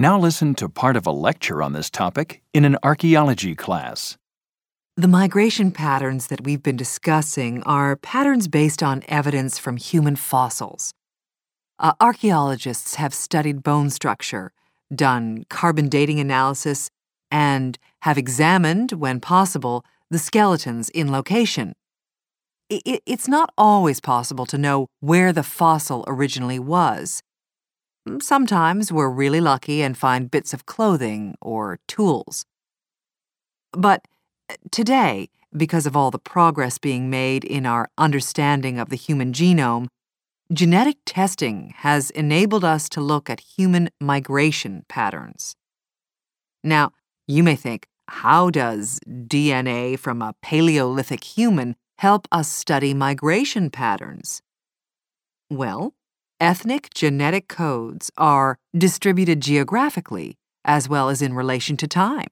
Now listen to part of a lecture on this topic in an archaeology class. The migration patterns that we've been discussing are patterns based on evidence from human fossils. Uh, archaeologists have studied bone structure, done carbon dating analysis, and have examined, when possible, the skeletons in location. It's not always possible to know where the fossil originally was. Sometimes we're really lucky and find bits of clothing or tools. But uh, today, because of all the progress being made in our understanding of the human genome, genetic testing has enabled us to look at human migration patterns. Now, you may think, how does DNA from a Paleolithic human help us study migration patterns? Well, Ethnic genetic codes are distributed geographically as well as in relation to time.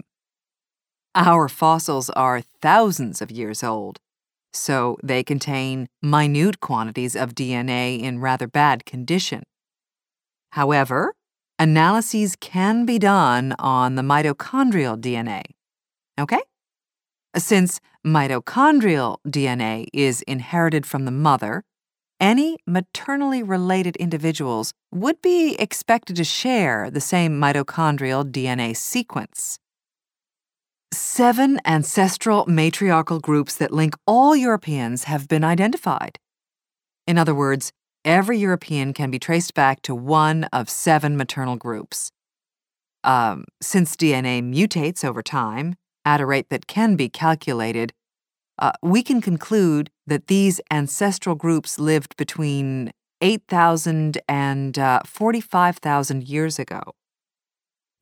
Our fossils are thousands of years old, so they contain minute quantities of DNA in rather bad condition. However, analyses can be done on the mitochondrial DNA. Okay? Since mitochondrial DNA is inherited from the mother, any maternally related individuals would be expected to share the same mitochondrial DNA sequence. Seven ancestral matriarchal groups that link all Europeans have been identified. In other words, every European can be traced back to one of seven maternal groups. Um, since DNA mutates over time at a rate that can be calculated, uh, we can conclude that these ancestral groups lived between 8,000 and uh, 45,000 years ago.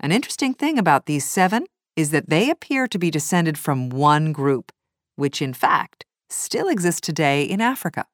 An interesting thing about these seven is that they appear to be descended from one group, which in fact still exists today in Africa.